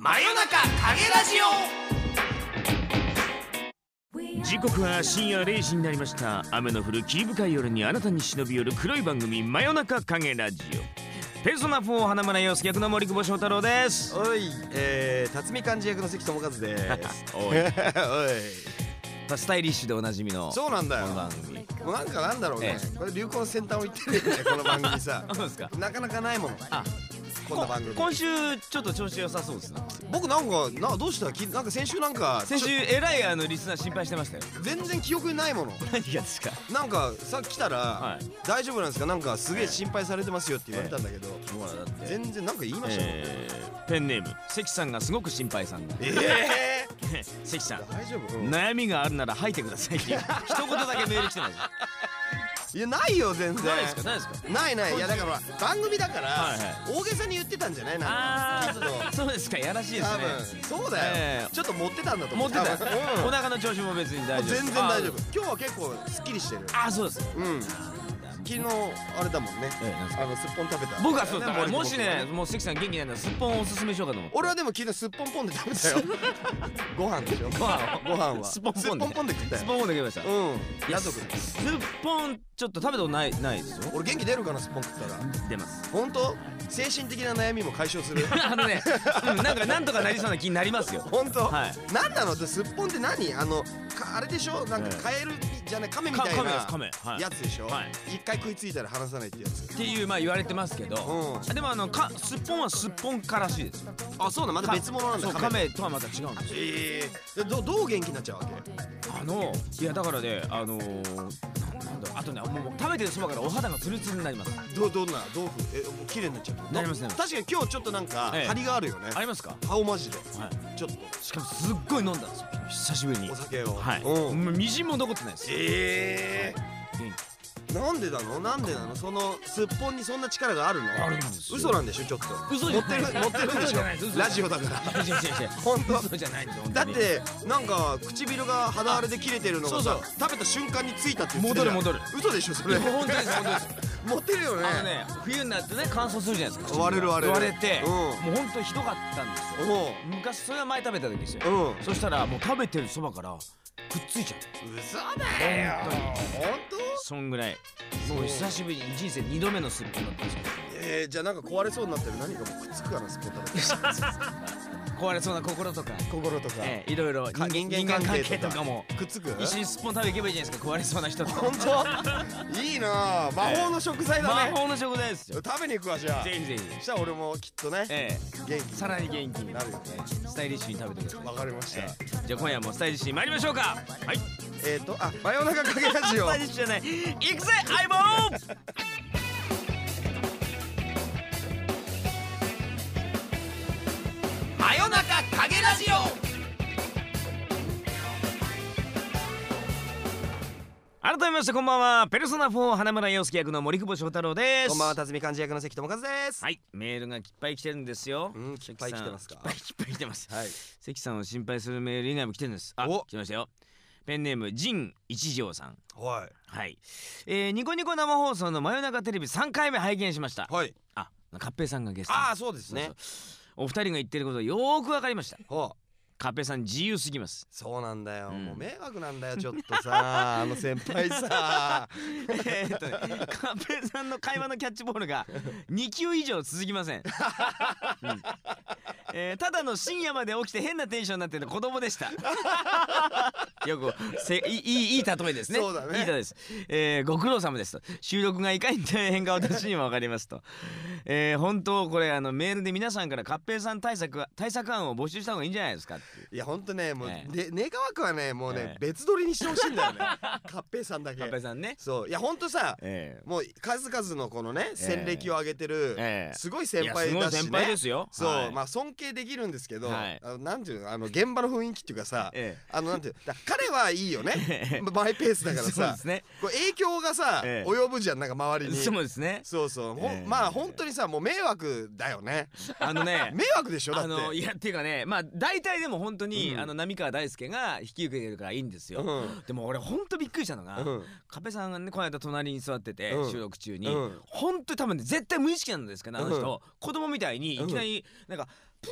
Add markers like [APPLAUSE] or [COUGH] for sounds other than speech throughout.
真夜中影ラジオ時刻は深夜0時になりました雨の降る霧深い夜にあなたに忍び寄る黒い番組真夜中影ラジオペルソナ4花村洋介役の森久保翔太郎ですおい、えー、辰巳漢字役の関智和です。[LAUGHS] おいおい、スタイリッシュでおなじみのそうなんだよ。この番組もうなんかなんだろうねえ。これ流行の先端を言ってるよね、この番組さあ。[LAUGHS] そうですかなかなかないもの。あこんな番組。今週ちょっと調子良さそうですね僕なんか、な、どうした、きなんか先週なんか。先週えらいあのリスナー心配してましたよ全然記憶にないもの。何がですか？なんか、さっき来たらはい。大丈夫なんですか、なんかすげえ心配されてますよって言われたんだけど。ほらだって全然なんか言いましたよ。えーペンネーム関さんがすごく心配さんだえ [LAUGHS] 関さんえ。大丈夫？うん悩みがあるなら吐いてくださいっていう一言だけメール来てますいや、ないよ、全然。ないですか？ないですか？ないない、いや、だから、番組だから。大げさに言ってたんじゃない、なんか。そうですかやらしいです多ね分。そうだよ、ええ。ちょっと持ってたんだと思う。持ってた。お腹の調子も別に大丈夫全然大丈夫。今日は結構すっきりしてる。ああそうです。うん昨日あれだもんね。ええなんですか？あのすっぽん食べた。僕はそうだから森もしねもう関さん元気ないならすっぽんをおすすめしようかと思う俺はでも昨日すっぽんぽんで食べたよ。[LAUGHS] ご飯でしょ。ご飯ご飯は。すっぽんぽんで。すっぽんぽんで食ったよ。すっぽんもできました。うん。いややっとくすっぽんちょっと食べたことないないですよ。俺元気出るかなすっぽん食ったら。出ます。本当？精神的な悩みも解消する。[LAUGHS] あのね、うん、なんかなんとかなりそうな気になりますよ。[LAUGHS] 本当？はい。何なの？ってすっぽんって何？あのかあれでしょ？なんかカエルじゃない亀みたいカメですカなメはい。やつでしょ？はい。一回食いついたら離さないってやつ。っていうまあ言われてますけど、うん。でもあのかすっぽんはすっぽんからしいです。よあそうだ。また別物なんだ。そう亀。カメとはまた違うんですよ。ええどどう元気になっちゃうわけ？あのいやだからねあのー、あとねもう食べてるそばからお肌がツルツルになります。どどんな？豆腐えもう綺麗になっちゃうなりますね確かに今日ちょっとなんかええ。張りがあるよね。ありますか？顔マジで。はい。ちょっしかもすっごい飲んだんですよ。久しぶりに。とお酒を。はい。うん。もうみじんも残ってないです。え元えなんでなの？なんでなの？そのすっぽんにそんな力があるの？あるんですよ。嘘なんでしょ？ちょっと。嘘じゃない。持ってる [LAUGHS] 持ってるんでし嘘じゃない。ですょ嘘ラジオだから。気違う違う違う本当？嘘じゃないんですだってなんか唇が肌荒れで切れてるのがさそう食べた瞬間についたって言ってたじゃん。戻る嘘でしょそれ？本当です本当です。持ってるよね。あのね冬になってね乾燥するじゃないですか。割れる割れる。割れて、うん。もう本当ひどかったんですよ。おう。昔それは前食べた時ですよ、うん。そしたらもう食べてるそばからくっついちゃう嘘だよ。本当そんぐらい。もう。久しぶりに人生2度目のすっぽんだったんですよ当えー、じゃあなんか壊れそうになってる。何かもくっつくかなスポットだけ壊れそうな心とか、心とか、ええいろいろ。人か間人間関係とかも。くっつく一緒にすっぽん食べ行けばいいじゃないですか。壊れそうな人と本当？いいな。あ魔法の食材だね、魔法の食材です。よ食べに行くわじゃあ。ぜひぜひ。そしたら俺もきっとね、え元気えさらに元気に。なるよね。スタイリッシュに食べてください。わかりました、ええ。じゃあ今夜もスタイリッシュに参りましょうか。はいえっ、ー、とあ真夜中かけラジオ。[LAUGHS] じゃない。行くぜ相棒。真夜中影ラジオ。改めましてこんばんは。ペルソナ4花村洋介役の森久保翔太郎です。こんばんは辰巳漢字役の関智和です。はいメールがいっぱい来てるんですよ。うんいっぱい来てますか？いっぱいいっぱい来てます。はい。関さんを心配するメール以外も来てるんです。あお。来ましたよペンネーム陣一条さん。ははい、えー、ニコニコ生放送の真夜中テレビ3回目拝見しました。いはい。あカッペイさんがゲスト。ああそうですね。そうそう。お二人が言ってることよーくわかりました。ほうカッペイさん自由すぎます。そうなんだよ、うん。もう迷惑なんだよちょっとさ。[LAUGHS] あの先輩さ。[LAUGHS] えーっとねカッペイさんの会話のキャッチボールが [LAUGHS] 2球以上続きません、うん。えーただの深夜まで起きて変なテンションになってる子供でした。よくせいいいいいい例えですね。そうだね。いい例えです、えーご苦労様ですと。収録がいかに大変か私にも分かりますと、えー本当これあのメールで皆さんからカッペイさん対策対策案を募集した方がいいんじゃないですかっていやほんとねもう、えで願わくはねもうね、ええ。別撮りにしてほしいんだよね。[LAUGHS] カッペイさんだけ。カッペイさんね。そう。いやほんとさえもう数々のこのね戦歴を上げてる、ええ。すごい先いや輩だしね。すごい先輩ですよ。そう、はい。まあ尊敬できるんですけど、はい。あのなんていうのあの現場の雰囲気っていうかさ、えあのなんていうだ彼はいいよね。[LAUGHS] ええ。マイペースだからそうさですね。こう影響がさ、ええ。及ぶじゃんなんか周りに。そうですね。そうそう、ほんええまあ本当にさもう迷惑だよね。あのね。[LAUGHS] 迷惑でしょだって。あのいやっていうかねまあ大体でも本当に、うん。あの浪川大輔が引き受けてるからいいんですよ、うん。でも俺本当びっくりしたのが、うん。カペさんがねこの間隣に座ってて、うん。収録中に、うん。本当に多分ね絶対無意識なんですけどあの人、子供みたいにいきなりなんかプ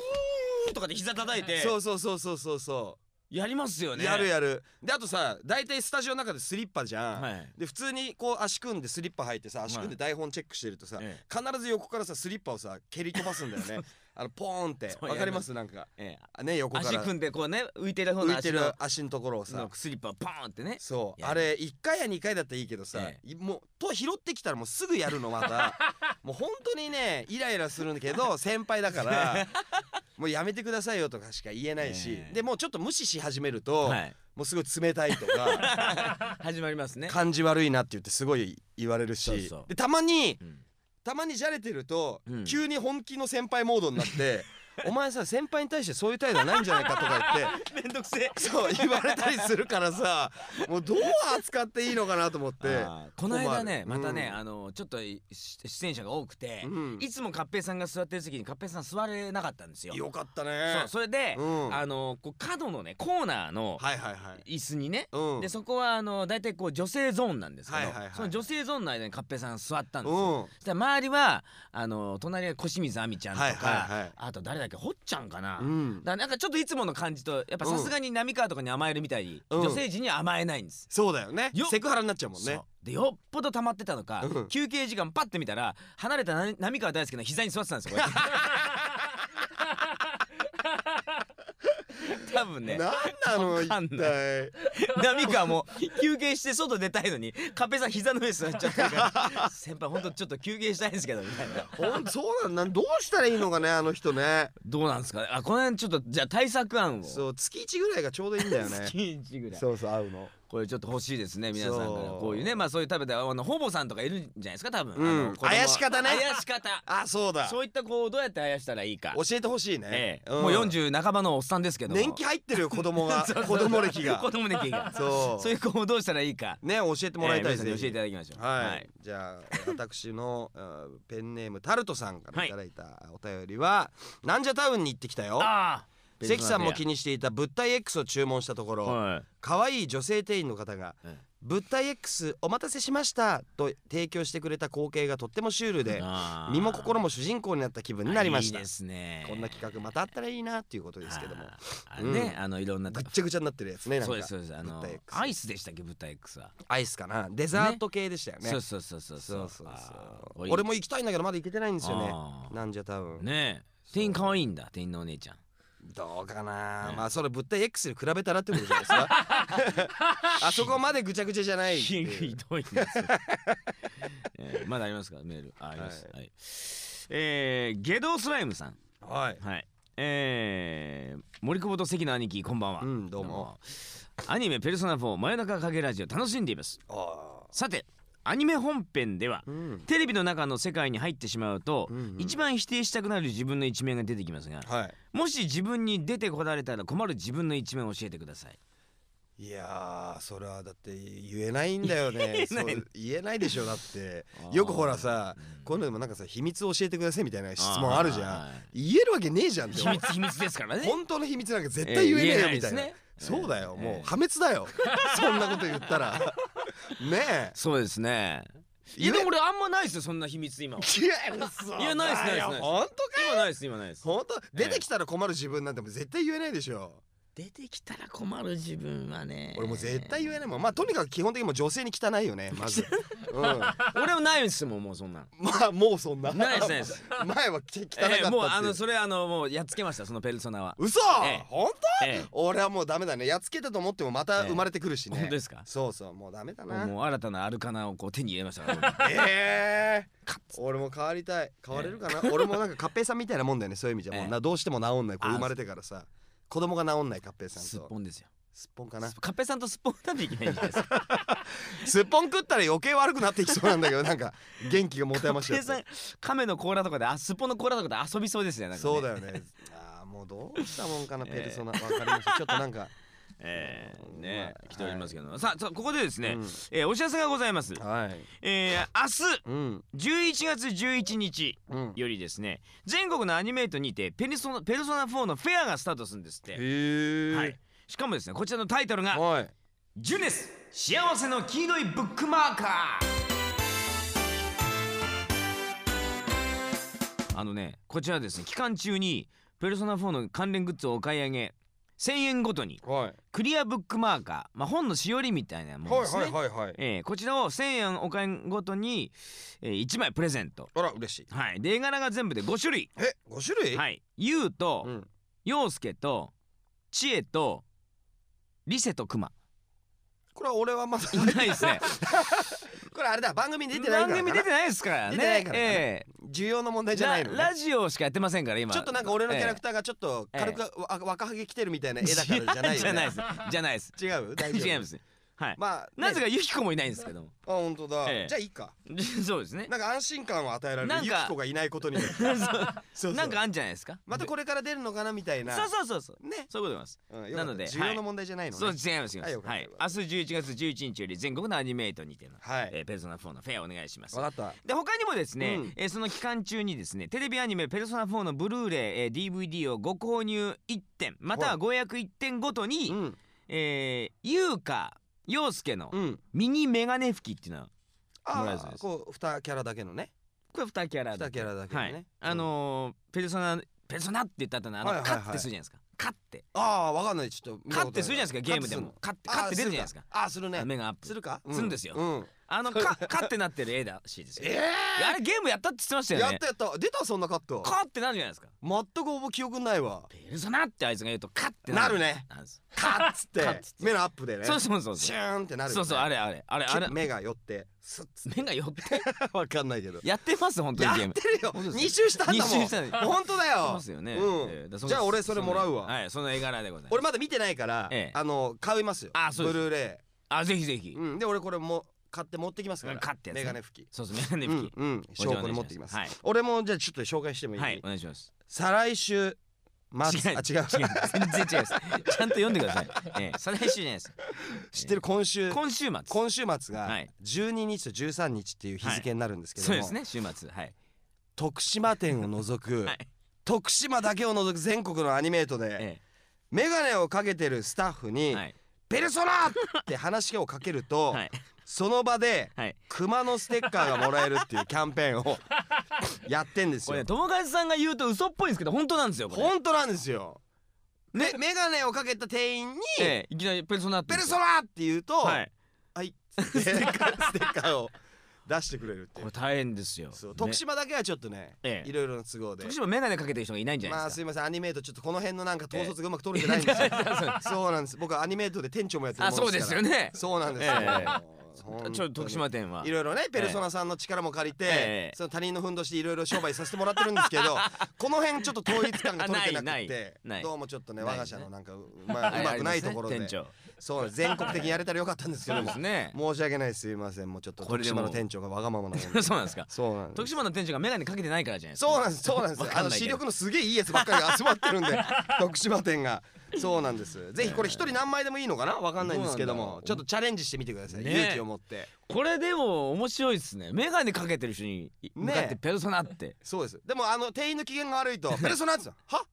ーとかで膝叩いてそうそうそうそうそう。そやりますよう、ね。やるやる。であとさ大体スタジオの中でスリッパじゃん、はい。で普通にこう足組んでスリッパ履いてさ足組んで台本チェックしてるとさ、え。必ず横からさスリッパをさ蹴り飛ばすんだよね [LAUGHS] あのポーンって。わかります？なんか。ええ。あね横から。足組んでこうね浮いてる方の浮いてる足の足のところをさ。のスリッパをポーンってね。そう。あれ1回や2回だったらいいけどさ、えいもうと拾ってきたらもうすぐやるのまた。[LAUGHS] もう本当にねイライラするんだけど先輩だから [LAUGHS] もうやめてくださいよとかしか言えないし、ええ。でもうちょっと無視し始めると、はい。もうすごい冷たいとか [LAUGHS] 始まりますね。感じ悪いなって言ってすごい言われるし。でたまにうんたまにじゃれてると、うん。急に本気の先輩モードになって「[LAUGHS] お前さ先輩に対してそういう態度はないんじゃないか」とか言って。[LAUGHS] めんどくせえ。そう言われたりするからさもうどう扱っていいのかなと思ってこの間ねまたね、うんあのちょっと出演者が多くて、うん。いつも勝平さんが座ってる席に勝平さん座れなかったんですよ。よかったね。そうそれで、うん。あのこう角のねコーナーのはいはいはい。椅子にね、うん。でそこはあの大体こう女性ゾーンなんですけど、はいはいはい。その女性ゾーンの間に勝平さんが座ったんですよ。うん。そしたら周りはあの隣は小清水亜美ちゃんとか、はいはいはい。あと誰だっけほっちゃんかな。うん。だなんかちょっといつもの感じとやっぱさすがに浪川とかに甘えるみたいに、うん。女性陣には甘えないんです。そうだよね。よセクハラになっちゃうもんね。でよっぽど溜まってたのか、うん。休憩時間パッて見たら離れたな浪川大輔の膝に座ってたんですよ [LAUGHS] こうやって多分ね。なんなの一体。浪川も休憩して外出たいのにカッペさん膝の上座っちゃってるから。[LAUGHS] 先輩ほんとちょっと休憩したいんですけどみたいな。ほんとそうなんなんどうしたらいいのかねあの人ね。どうなんですかね？あこの辺ちょっとじゃあ対策案を。そう月1ぐらいがちょうどいいんだよね。[LAUGHS] 月一ぐらい。そうそう会うのこれちょっと欲しいですね皆さんから。こういうねまあそういう食べてあのほぼさんとかいるんじゃないですか多分、うん。あの子供怪し方ね。怪し方。あそうだ。そういったこうどうやってあやしたらいいか。教えてほしいね。ええ。ん。もう40半ばのおっさんですけども。年季入ってるよ子供が [LAUGHS] 子供歴が。子供歴が。[LAUGHS] そう。そういう子をどうしたらいいか。ね教えてもらいたいええ皆さんにぜひ教えていただきましょう。はい、じゃあ私のあーペンネームタルトさんからい。ただいたお便りは、なんじゃタウンに行ってきたよ。ああ関さんも気ににしていた物体 X を注文したところ、は可愛い女性店員の方がええ「物体 X お待たせしました」と提供してくれた光景がとってもシュールいで身も心も主人公になった気分になりました。いいですね。こんな企画またあったらいいなっていうことですけども。ね、あのいろんなぐっちゃぐちゃになってるやつねそうですそうです。あのアイスでしたっけ物体 X は、アイスかな。デザート系でしたよね。そうそうそうそうそう。そう俺も行きたいんだけどまだ行けてないんですよね。なんじゃ多分。ね。え店員可愛いんだ。店員のお姉ちゃんどうかな、ね。まあそれ物体 X に比べたらってことじゃないですか。[LAUGHS] あそこまでぐちゃぐちゃじゃないひどいんですよ、えーまだありますか？メール。ああります。ははい、えー、ゲドスライムさん。はい。はい。えー、森久保と関の兄貴こんばんは、うんどうも。アニメ「ペルソナ4真夜中影ラジオ」楽しんでいます。あさてアニメ本編ではーうん。テレビの中の世界に入ってしまうと、うんうん。一番否定したくなる自分の一面が出てきますがはい。もし自分に出てこられたら困る自分の一面を教えてください。いやーそれはだって言えないんだよね。[LAUGHS] 言えない。でしょだって。[LAUGHS] よくほらさうんこういうのでもなんかさ秘密を教えてくださいみたいな質問あるじゃん。あ言えるわけねえじゃん秘密秘密ですからね。本当の秘密なんか絶対言えねえよみたいな、えーそうだよ、えーもう破滅だよ。[LAUGHS] そんなこと言ったら。[LAUGHS] ねえ。そうですね。いやでも俺あんまないですよそんな秘密今は。いや嘘いやないですないですないです。本当か今ないです今ないです。本当。出てきたら困る自分なんてもう絶対言えないでしょ出てきたら困る自分はね。俺もう絶対言えないもん。まあとにかく基本的にもう女性に汚いよね [LAUGHS] まず。うん。ま俺もないですもんもうそんなん。[LAUGHS] あもうそんな。ないですないです。[LAUGHS] 前はき汚かったっえーもうあのそれあのもうやっつけましたそのペルソナは。嘘、ええ。本当？ええ。俺はもうダメだね。やっつけたと思ってもまた生まれてくるしね、本当ですか？そうそうもうダメだな。もう新たなアルカナをこう手に入れましたからええ。俺も変わりたい。変われるかな、俺もなんかカッペイさんみたいなもんだよねそういう意味じゃ。もうええなどうしても治んない。こうあ生まれてからさ子供が治んないカッペイさんすっとぽんですよ。すっぽんかな。カッペさんとすっぽん食べいけないんじゃないですか。すっぽん食ったら余計悪くなってきそうなんだけどなんか元気が持て余しちゃカッペさん亀の甲羅とかであすっぽんの甲羅とかで遊びそうですよねね。そうだよね。あーもうどうしたもんかな [LAUGHS] ペルソナ。わかりました。ちょっとなんかえー、ねまあ来ておりますけど、さあここでですね、うん。えーお知らせがございます、はい。えー、明うん。日11月11日うん。よりですね全国のアニメートにてペルソナペルソナ4のフェアがスタートするんですって、へえはい、しかもですねこちらのタイトルがはい「ジュネス幸せの黄色いブックマーカー」あのねこちらですね期間中にペルソナ4の関連グッズをお買い上げ1000円ごとにはい。クリアブックマーカー、まあ、本のしおりみたいなものですね、えーこちらを1000円お買いごとに、えー1枚プレゼント。あら嬉しい。はい。で絵柄が全部で5種類。え五種類？はい。ゆうとうん。陽介と知恵とリセとクマこれは俺はまだいないですね。[LAUGHS] これあれだ番組に出てないから番組出てないですからね。出てないからかな。え需要の問題ーじゃないのね。ララジオしかやってませんから今。ちょっとなんか俺のキャラクターがちょっと軽くわ若ハゲ来てるみたいな絵だからじゃないよね。[LAUGHS] じゃないです。じゃないです。違う？違いますはい。まあね。なぜかユキコもいないんですけども。あ本当だ。ええ。じゃあいいか。[LAUGHS] そうですね。なんか安心感を与えられるユキコがいないことに [LAUGHS] そうなんかあんじゃないですか？またこれから出るのかなみたいな。そうそうそうそう。ね。そういうことです。うんなので需要の問題じゃないのそうね違います違います。はい明日11月11日より全国のアニメートにてのはい。えーペルソナ4のフェアお願いします。わかった。で他にもですね、うん。えーその期間中にですねテレビアニメ「ペルソナ4」のブルーレイ、えー DVD をご購入1点またはご予約1点ごとに、うん。えー、優香陽介のうん。ミニメガネ拭きっていうのはあもらえるそうです。あこう二キャラだけのね。これ2キャラ二キャラだけのはい。ねあのーペルソナペルソナって言った後のあの、はいはいはい。カッてするじゃないですか。カッて。ああわかんない。ちょっと見たカッてするじゃないですかゲームでも。カッてカッて出るじゃないですか。あーするね。目がアップ。するか？するんですよ。うんあのカカッてなってる絵らしいですよ。えあれゲームやったって言ってましたよね。えやったやった。出たそんなカット。カッてなるじゃないですか。全く覚え記憶ないわ。ペルソナってあいつが言うとカッてなる。ね。なんですカッつって。カッつって。目のアップでね。そうそうそうそう。シューンってなるよね。そうそうあれあれあれ。あれ目が寄ってスッつっ目が寄って？て [LAUGHS] わかんないけど。やってます本当にやゲーム。ってるよ。本当です二周したんだもん。二周したんです本当だやってよますよね。うん。えーだからじゃあ俺それもらうわ。はいその絵柄でございます。俺まだ見てないからええ。あの買いますよ。あそうです。ブルーレあぜひぜひ。イうん。で俺これも買って持ってきますから。うん買ってやつね。メガネ拭き。そうそうメガネう拭き。んうん。お邪魔証拠に持ってきます。はい俺もじゃあちょっと紹介してもいい？はいお願いします。再来週末？あ違う。違う。全然違います。ちゃんと読んでください。ええ。再来週じゃないです。[LAUGHS] 知ってる今週？今週末。今週末がはい。12日と13日っていう日付になるんですけども。そうですね週末。はい。徳島店を除く [LAUGHS] はい。徳島だけを除く全国のアニメートでえメガネをかけてるスタッフえにはい「ペルソナ!」って話をかけるとはいその場ではい。熊のステッカーがもらえるっていうキャンペーンを [LAUGHS] やってんですよ。これね。友和さんが言うと嘘っぽいんですけど本当なんですよこれ。本当なんですよ。でメガネをかけた店員にええいきなりペルソナ「ってペルソナ!」って言うと「はい。はい」ステッカーステッカーを出してくれるっていう。これ大変ですよ。そうね徳島だけはちょっとねええいろいろな都合で。徳島メガネかけてる人がいないんじゃまないですあすいませんアニメートちょっとこの辺のなんか統率がうまく取れてないんですよかそうなんです。僕はアニメートで店長もやってるあもそうですよね。そうなんです。よ、えちょっと徳島店は。いろいろねペルソナさんの力も借りて、ええ。その他人のふんどしでいろいろ商売させてもらってるんですけど [LAUGHS] この辺ちょっと統一感が取れてなくてどうもちょっとね我が社のなんかうまあうまくないところで。ね店そう全国的にやれたらよかったんですけ長ども。ね。申し訳ないです。すいません。もうちょっと徳島の店長がわがままなそうなんですか。そうなんです。徳島の店長がメガネかけてないからじゃないですか。そうなんです。そうなんですあの視力のすげえいいやつばっかりが集まってるんで [LAUGHS] 徳島店が [LAUGHS] そうなんです。ぜひこれ一人何枚でもいいのかな？わかんないんですけども。ちょっとチャレンジしてみてください。ね。勇気を持って。これでも面白いですね。メガネかけてる人に向かってペルソナって。そうです。でもあの店員の機嫌が悪いと「[LAUGHS] ペルソナ」っては？っ?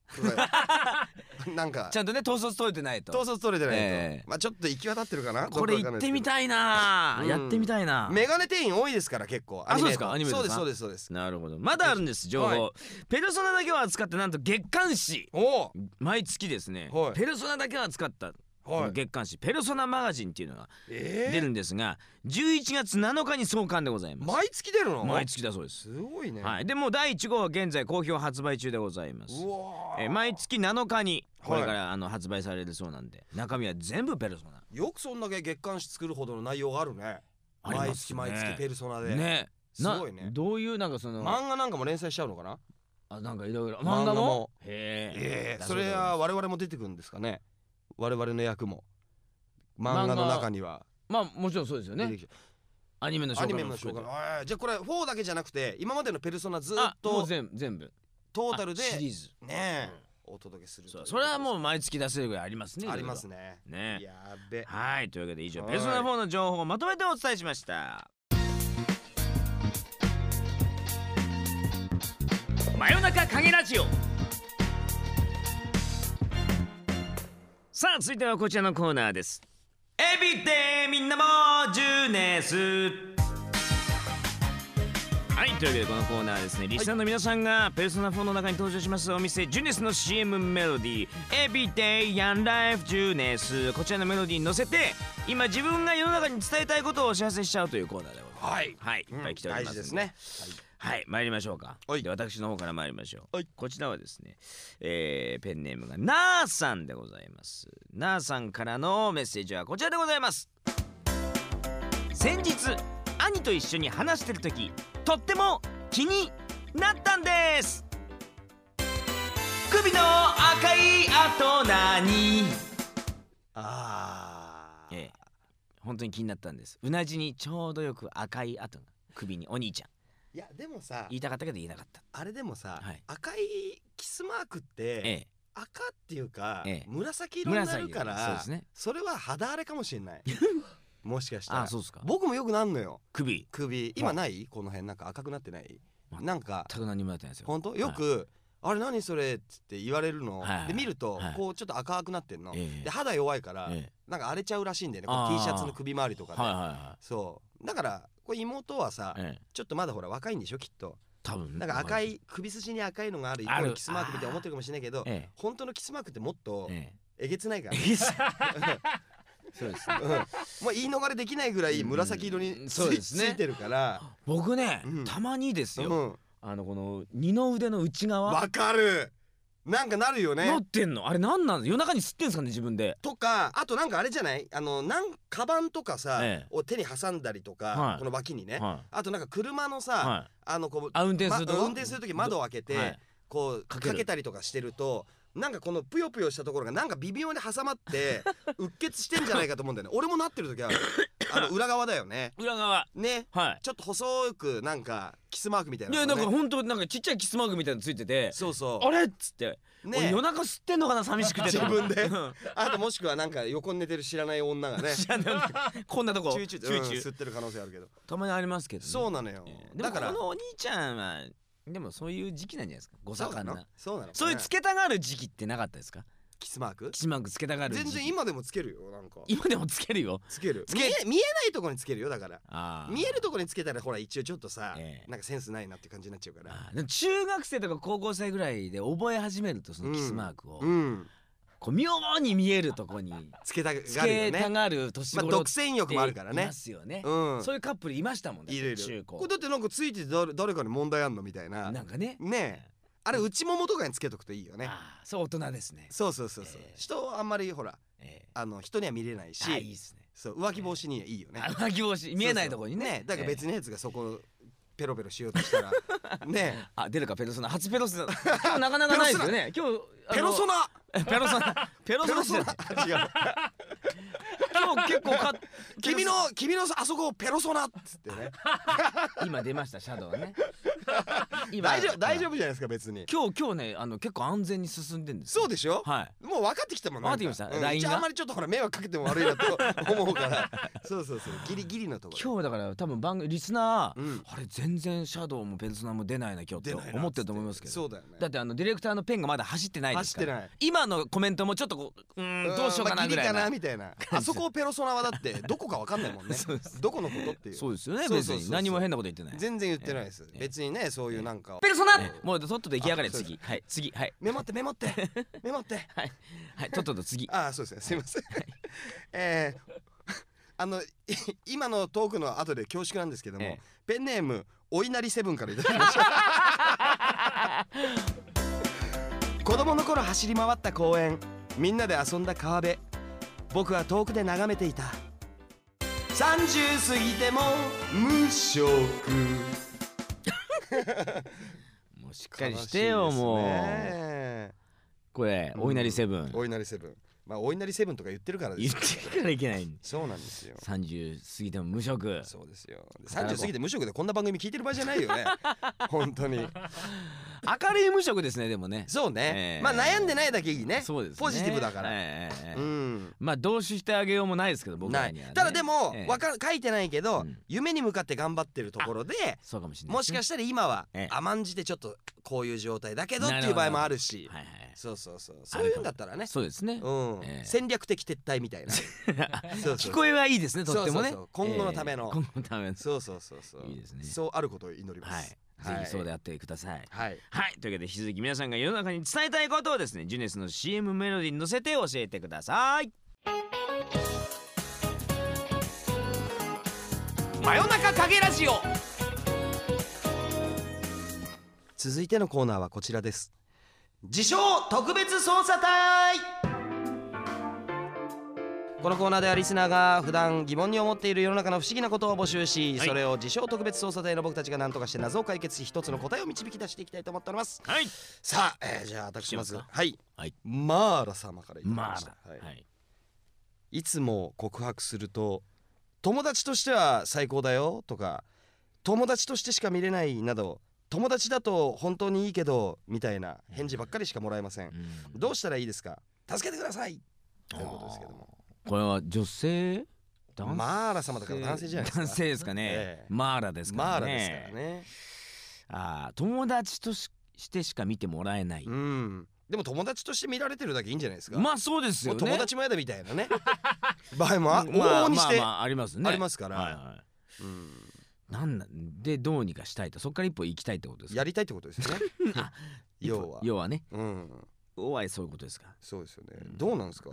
[LAUGHS]」なんか。ちゃんとね統率取れてないと。統率取れてないと、ええ。まあちょっと行き渡ってるかな？これ行ってみいたいな。うんやってみたいな。メガネ店員多いですから結構あそうですか？アニメそうですそうですそうです。なるほど。まだあるんです情報、はペルソナだけを扱ってなんと月刊誌。おお毎月ですね、はいペルソナだけを扱ったこの月刊誌、ペルソナマガジンっていうのがえ出るんですが、11月7日に創刊でございます。毎月出るの？毎月だそうです、すごいね、はい、でもう第1号は現在好評発売中でございます。うわー。えー毎月7日にこれかはらあの発売されるそうなんで中身は全部ペルソナ。よくそんだけ月刊誌作るほどの内容があるね。毎ありますね。月毎月ペルソナで、ね。すごいね。などういうなんかその漫画なんかも連載しちゃうのかな？あなんかいろいろ。漫画も？へえ。それは我々も出てくるんですかね。我々の役も。漫画の中には。まあもちろんそうですよね。アニメの紹アニメ介も。紹介じゃあこれ4だけじゃなくて今までのペルソナずっと全部全部。トータルであシリーズ。ねえお届けするそれはもうう毎月出せるぐらいありますねありますね。ねねやっべ。はいというわけで以上はい。ペルソナ4の情報をまとめてお伝えしました真夜中影ラジオ。さあ続いてはこちらのコーナーです。エビでみんなもジュネス。はいというわけでこのコーナーはですねリスナーの皆さんがペルソナ4の中に登場します。お店ジュネスの CM メロディー「Everyday Young Life ジュネス」こちらのメロディーに乗せて今自分が世の中に伝えたいことをお知らせしちゃうというコーナーでございます。はい。はいいっぱい来ておりますん大事ですね。はい参りましょうか。はい。で私の方から参りましょう、はい。こちらはですね、えーペンネームがなあさんでございます。なあさんからのメッセージはこちらでございます。先日兄と一緒に話してる時とっても気になったんです。首の赤い跡何あー。ええ。本当に気になったんです。うなじにちょうどよく赤い跡が首にお兄ちゃんいやでもさ言いたかったけど言えなかった。あれでもさ、はい。赤いキスマークって、ええ。赤っていうか、ええ。紫色になるから紫そうですね。それは肌荒れかもしれない。[LAUGHS] もしかしたら。あそうですか。僕もよくなんのよ。首。首。今ない？この辺なんか赤くなってない？なんか全く何もやってないですよ。本当？よく、あれ何それっつって言われるの、はい。はいで見ると、はい。こうちょっと赤くなってんの、ええ。で肌弱いから、えなんか荒れちゃうらしいんだよね。こあー。う T シャツの首周りとかで、はいはいはそう。だからこれ妹はさ、い、ええ、ちょっとまだほら若いんでしょきっと。多分だから赤い首筋に赤いのがあるイコールキスマークみたいに思ってるかもしれないけどえ本当のキスマークってもっとええ。えげつないから、ええ [LAUGHS] そうですね。うん。もう言い逃れできないぐらい紫色にうんつ,、そうですね。いてるから。僕ね、うん。たまにですよ、うん。あのこの二の腕の内側。わかるなんかなるよね。なってんの？あれなんなん？夜中に吸ってんすかね自分で？とかあとなんかあれじゃない？あのなんカバンとかさ、ええ。を手に挟んだりとか、はい。この脇にね、はあとなんか車のいさ、はい。あのこうあ運転するとこ、ま運転する時窓を開けて、はい。こうかけたりとかしてるとなんかこのぷよぷよしたところがなんか微妙に挟まって [LAUGHS] うっ血してんじゃないかと思うんだよね。俺もなってる時は [LAUGHS] あの裏側だよね。裏側。ね。はい。ちょっと細くなんかキスマークみたいいなね。やなんかほんとなんかちっちゃいキスマークみたいなのついてて。そうそあれっつって、うね俺夜中吸ってんのかな？寂しくて自分で。うん。あともしくはなんか横に寝てる知らない女がね。知らないこんなとこ。チューチュー。チューチュー。うん吸ってる可能性あるけど。たまにありますけど、ね、そうなのよ。ええでもだからこのお兄ちゃんはでもそういう時期なんじゃないですか？ご盛んな。そうなのそういうつけたがる時期ってなかったですか？キスマーク？キスマークつけたがる全然今でもつけるよなんか。今でもつけるよ？つける。つけ見えないところにつけるよだから。見えるところにつけたらほら一応ちょっとさ、ええ。なんかセンスないなって感じになっちゃうから。中学生とか高校生ぐらいで覚え始めるとそのキスマークを、うんこう妙に見えるとこにつけたがるつよけたねがる年まあ頃独占欲もあるからね。いますよね、うん。そういうカップルいましたもんねいるい中高。るこれだってなんかついてて誰誰かに問題あんのみたいな。なんかね。ねえ。あれ内ももとかにつけとくといいよね。あーそう大人ですね。そうそうそうそう、ええ。人はあんまりほらえあの人には見れないしー、あいいですね。そう浮気防止にはいいよね。あ浮気防止見えないところにね。だから別のやつがそこペロペロしようとしたら。ねえ。あ出るかペルソナ初ペロソナ。今日なかなかないですよね。今日あのペロソナペロソナペロペロソソナってナ違う今日結構か君の君のあそこをペロソナっつってね。[LAUGHS] 今出ましたシャドウね。[LAUGHS] 今大丈夫大丈夫じゃないですか別に。今日今日ねあの結構安全に進んでんですそうでしょ？はい。もう分かってきたもん分かってきました。うん。LINE が？あんまりちょっとほら迷惑かけても悪いなと思うから。[LAUGHS] そうそうそう。ギリギリのところ。今日だから多分番組リスナー、うん。あれ全然シャドウもペルソナも出ないな今日って。思ってると思いますけど。そうだよね。だってあのディレクターのペンがまだ走ってないですから。走ってない。今のコメントもちょっとこううーんどうしようかなぐらいまあギリかな、なみたいな。あそこをペロソナはだって [LAUGHS] どこか分かんないもんね。そうです。どこのことっていう。そうですよね別に。何も変なこと言ってない。全然言ってないです。ええ。別にねそういうなんか。ペルソナ、もうとっとと出来上がれ次。はい次。はい。メモってメモって。メモって。[LAUGHS] はい。はいとっとと次。ああそうですね。すいません。[LAUGHS] えーあのい今のトークの後で恐縮なんですけども、ええ。ペンネームお稲荷セブンからいただきました。子供の頃走り回った公園みんなで遊んだ川辺僕は遠くで眺めていた。30過ぎても無職。[LAUGHS] もうしっかりしてよもう。うこれお稲荷セブン。お稲荷セブンまあお稲荷セブンとか言ってるからで言っすよてからいけない。そうなんですよ。30過ぎても無職。そうですよ。で30過ぎて無職でこんな番組聞いてる場合じゃないよね。本当に。明るい無職ですねでもね。そうね、ええ。まあ悩んでないだけいいね。そうですね。ポジティブだから、ええええうん。まあどうしてあげようもないですけど僕ないらにはね。ただでも、ええ。わか書いてないけど、うん。夢に向かって頑張ってるところでそうかもしれないもしかしたら今はええ。甘んじてちょっとこういう状態だけどっていう場合もあるし。はいはいそうそうそう。そういうんだったらね。そうですね。うん、ええ。戦略的撤退みたいな。[LAUGHS] そうそう。聞こえはいいですねとってもねそう。そうそう今後のための。えー今後のための。そうそうそうそう。いいですね。そうあることを祈りまはい。すぜひそうであってください。はい。はい。というわけで引き続き皆さんが世の中に伝えたいことをですねジュネスの CM メロディーに乗せて教えてください。真夜中影ラジオ。続いてのコーナーはこちらです。自称特別捜査隊このコーナーではリスナーが普段疑問に思っている世の中の不思議なことを募集し、はい。それを自称特別捜査隊の僕たちが何とかして謎を解決し一つの答えを導き出していきたいと思っております。はい。さあ、えーじゃあ私まずいきますか？はい、はい。マーラ様からいただきまあました、はい。はい。いつも告白すると友達としては最高だよとか友達としてしか見れないなど友達だと本当にいいけどみたいな返事ばっかりしかもらえません。うん。どうしたらいいですか？助けてください。ということですけどもこれは女性？マーラ様だから男性じゃないですか？男性ですかね、ええ。マーラですからね。マーラですからね。あー友達とししてしか見てもらえない、うん。でも友達として見られてるだけいいんじゃないですか？まあそうですよね。友達もやだみたいなね。[LAUGHS] 場合もあまあ往々にしてまあまあありますね。ありますから。はいはうん。い、なんなんでどうにかしたいとそこから一歩行きたいってことですか？やりたいってことですよね。[LAUGHS] あ要は。要はね。うん。要はそういうことですか？そうですよね。うんどうなんですか？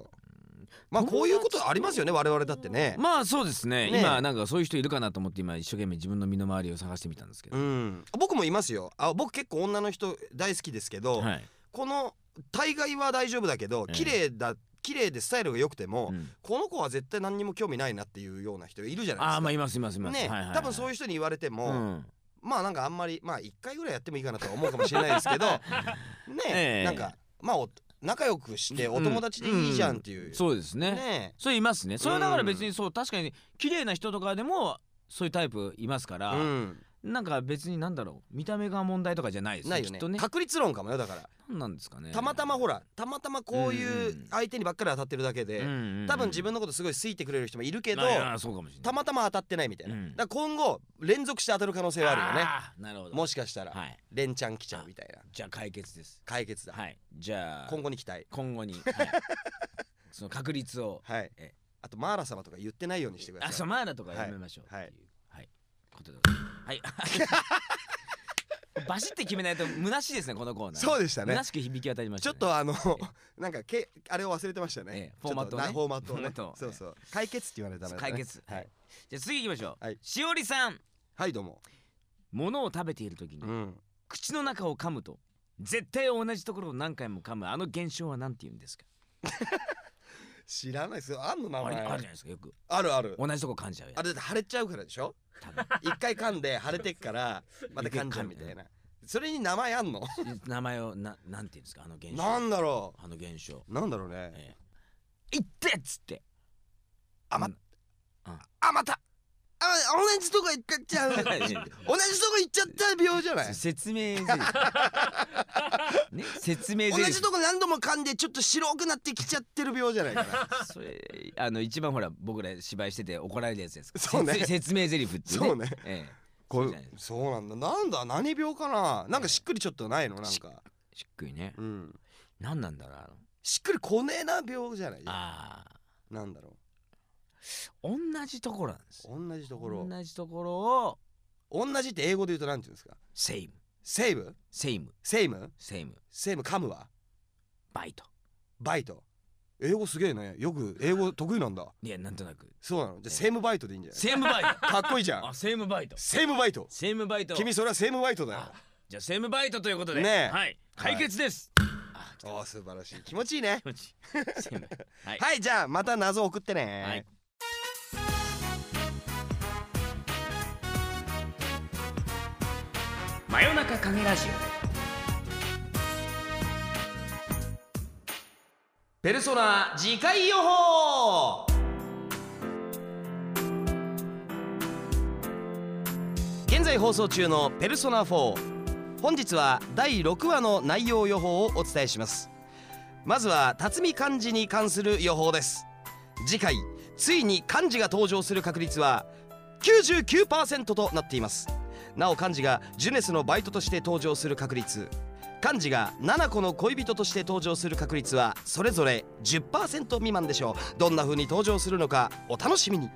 まあこういうことありますよね我々だってね。まあそうですね。ね。今なんかそういう人いるかなと思って今一生懸命自分の身の回りを探してみたんですけど、うん。僕もいますよ。あ僕結構女の人大好きですけどはい、この大概は大丈夫だけどええ。綺麗だ綺麗でスタイルが良くてもうん。この子は絶対何にも興味ないなっていうような人いるじゃないですか。ああまあいますいますいます。ね。はいはいはい。多分そういう人に言われてうもん。まあなんかあんまりまあ一回ぐらいやってもいいかなとは思うかもしれないですけど [LAUGHS] ねええ。なんかまあお仲良くしてお友達でいいじゃんっていう。そうですね。ねそれいますね。それだから別にそう確かに綺麗な人とかでもそういうタイプいますから、うんなんか別になんだろう見た目が問題とかじゃないですないよきっとね。ね確率論かもよだから。なんなんですかね。たまたまほらたまたまこういううん相手にばっかり当たってるだけで多分自分のことすごい好いてくれる人もいるけどあそうかもしれない。たまたま当たってないみたいな、うん。だから今後連続して当たる可能性はあるよね。あーなるほど。もしかしたら、はい。連チャン来ちゃうみたいな。じゃあ解決です。解決だ、はい。じゃあ今後に期待。今後に、はい、[LAUGHS] その確率を。はい。えあとマーラ様とか言ってないようにしてください。あそうマーラとかやめましょうはいっていう。はい、ことではい。[LAUGHS] バシって決めないと虚しいですねこのコーナー。そうでしたね。虚しく響き渡りましちた、ね、ょっとあのなんかけあれを忘れてましたね、ええフォーマットをね。ちょっとなフォーマットをね。フォーマットをそうそう。解決って言われたらね。解決。はい。じゃあ次行きましょう、はい。しおりさん。はいどうも。物を食べている時に、うん。口の中を噛むと絶対同じところを何回も噛む。あの現象は何て言うんですか？[LAUGHS] 知らないですよ。あんの名前。あるじゃないですかよく。あるある。同じとこ噛んじゃうやあれだって腫れちゃうからでしょ？つ多分。一回噛んで腫れてっからまた噛んじゃうみたいな。それに名前あんの？名前をななんて言うんですか？あの現象。なんだろあの現象。うなんだろうね。ええ。いってっつって。あまうん。あまた！あ同じとこ行っちゃう。[LAUGHS] 同じとこ行っちゃった病じゃない？説明 [LAUGHS] ね説明同じとこ何度も噛んでちょっと白くなってきちゃってる病じゃないかな。それあの一番ほら僕ら芝居してて怒られるやつですそうね。説説明ゼリフっていうね。そうね。ええ。これそうそうなんだ。なんだ何病かな？なんかしっくりちょっとないの？なんか。しっくりね。うん。何なんだろうしっくりこねえな病じゃない？あなんだろー同じところなんです。う同じところ。同じところを同じって英語で言うとなんて言うんですか？ same same same same same 噛むは bite。bite。英語すげえね。よく英語得意なんだ。いやなんとなく。そうなの？じゃ same bite でいいんじゃない？ same bite。[LAUGHS] かっこいいじゃん。あ same bite。same bite。same bite。君それは same bite だよ。あじゃあ same bite ということで。ねえ。はい。解決です。あ来た。おー素晴らしい。気持ちいいね。はい。[LAUGHS] はいじゃあまた謎送ってね。はい真夜中影ラジペルソナ次回予報。現在放送中のペルソナ4本日は第6話の内容予報をお伝えします。まずは辰巳漢字に関する予報です。次回ついに漢字が登場する確率は99%となっています。なお漢字がジュネスのバイトとして登場する確率漢字が7個の恋人として登場する確率はそれぞれ10%未満でしょう。どんな風に登場するのかお楽しみに。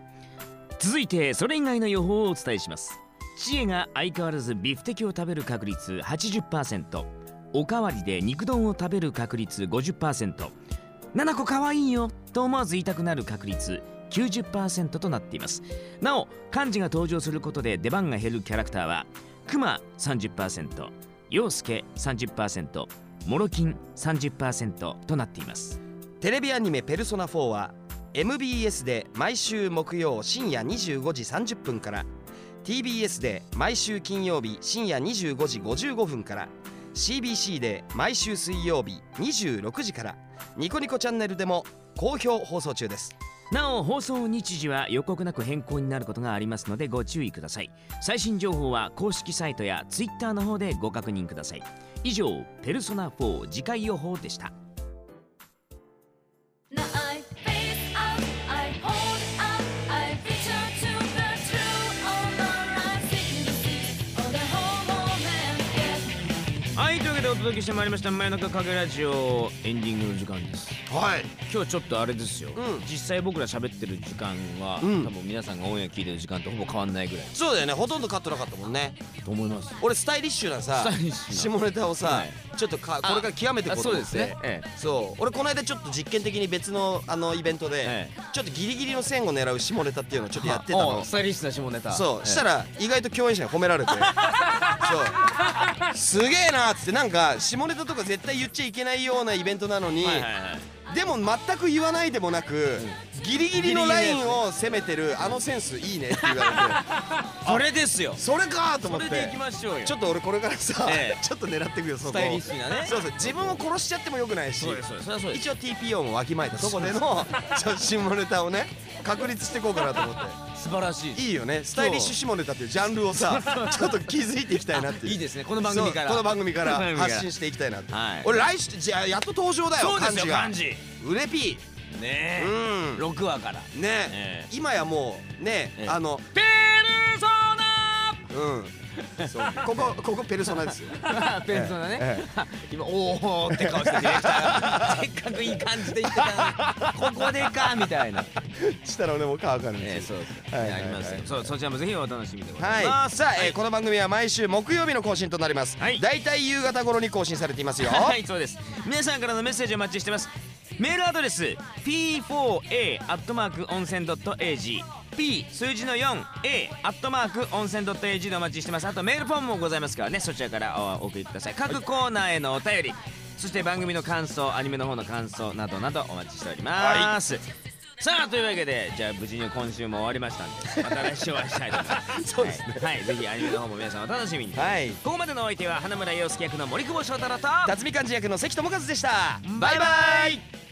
続いてそれ以外の予報をお伝えします。知恵が相変わらずビフテキを食べる確率80%おかわりで肉丼を食べる確率 50%7 個かわいいよと思わず言いたくなる確率90%となっています。なお漢字が登場することで出番が減るキャラクターはクマ30%陽介30%モロキン30%となっています。テレビアニメ「ペルソナ4」は MBS で毎週木曜深夜25時30分から TBS で毎週金曜日深夜25時55分から CBC で毎週水曜日26時からニコニコチャンネルでも好評放送中です。なお放送日時は予告なく変更になることがありますのでご注意ください。最新情報は公式サイトや Twitter の方でご確認ください。以上「ペルソナ4次回予報」でした。届けしてまいりました真夜中影ラジオエンディングの時間です。はい。今日ちょっとあれですよ、うん。実際僕ら喋ってる時間は、うん。多分皆さんがオンエア聞いてる時間とほぼ変わんないぐらい。そうだよね。ほとんどカットなかったもんね。と思います。俺スタイリッシュなさスタイリッシュな。下ネタをさ、はい。ちょっとかこれから極めていこうと思って。あそうですね。ええ。そう。俺この間ちょっと実験的に別のあのイベントで、えちょっとギリギリの線を狙う下ネタっていうのをちょっとやってたの。おスタイリッシュな下ネタ。そう、したらら意外と共演者に褒められて [LAUGHS] そう。すげえなっつってなんか下ネタとか絶対言っちゃいけないようなイベントなのに、はいはいはい。でも全く言わないでもなく、ギリギリのラインを攻めてるあのセンスいいねって言われて。[LAUGHS] それですよ。それかと思って。きましょうよ。ちょっと俺これからさ、ええ。ちょっと狙っていくよそこ。スタイリッシュなね。そうそう自分を殺しちゃってもよくないし一応 TPO もわきまえたとこでの下ネタをね確立していこうかなと思って素晴らしい。いいよね。スタイリッシュ下ネタっていうジャンルをさちょっと気づいていきたいなっていう。いいですね。この番組から。この番組から [LAUGHS] 発信していきたいなって、はい。俺来週じゃあやっと登場だよそうですよ漢漢字。字がうれぴねえ。ーうん。6話から。ね、え。え。今やもうね、ええあのペルソうんここここペルソナですよ。ナ [LAUGHS] ペルソナね、え [LAUGHS] 今おおって顔してディレクターがせっかくいい感じで言ってたここでかみたいな。[LAUGHS] したら俺もか分かるんええですよそう。はいはいはい。あります。よそうそちらもぜひお楽しみでござはいいます。さあ、えーこの番組は毎週木曜日の更新となります、はい。だいたい夕方頃に更新されていますよ。はいそうです。皆さんからのメッセージをお待ちしてますメールアドレス p4a アットマーク温泉 .ag P 数字の 4A アットマーク温泉 .ag でお待ちしてます。あとメールフォームもございますからねそちらからお送りください。各コーナーへのお便りそして番組の感想アニメの方の感想などなどお待ちしております、さあというわけでじゃあ無事に今週も終わりましたんでまた来週お会いしたいと思います。[LAUGHS] そうですね。はい、はい、ぜひアニメの方も皆さんお楽しみに。はい。ここまでのお相手は花村洋介役の森久保祥太郎と辰巳漢字役の関智和でした。バイバイ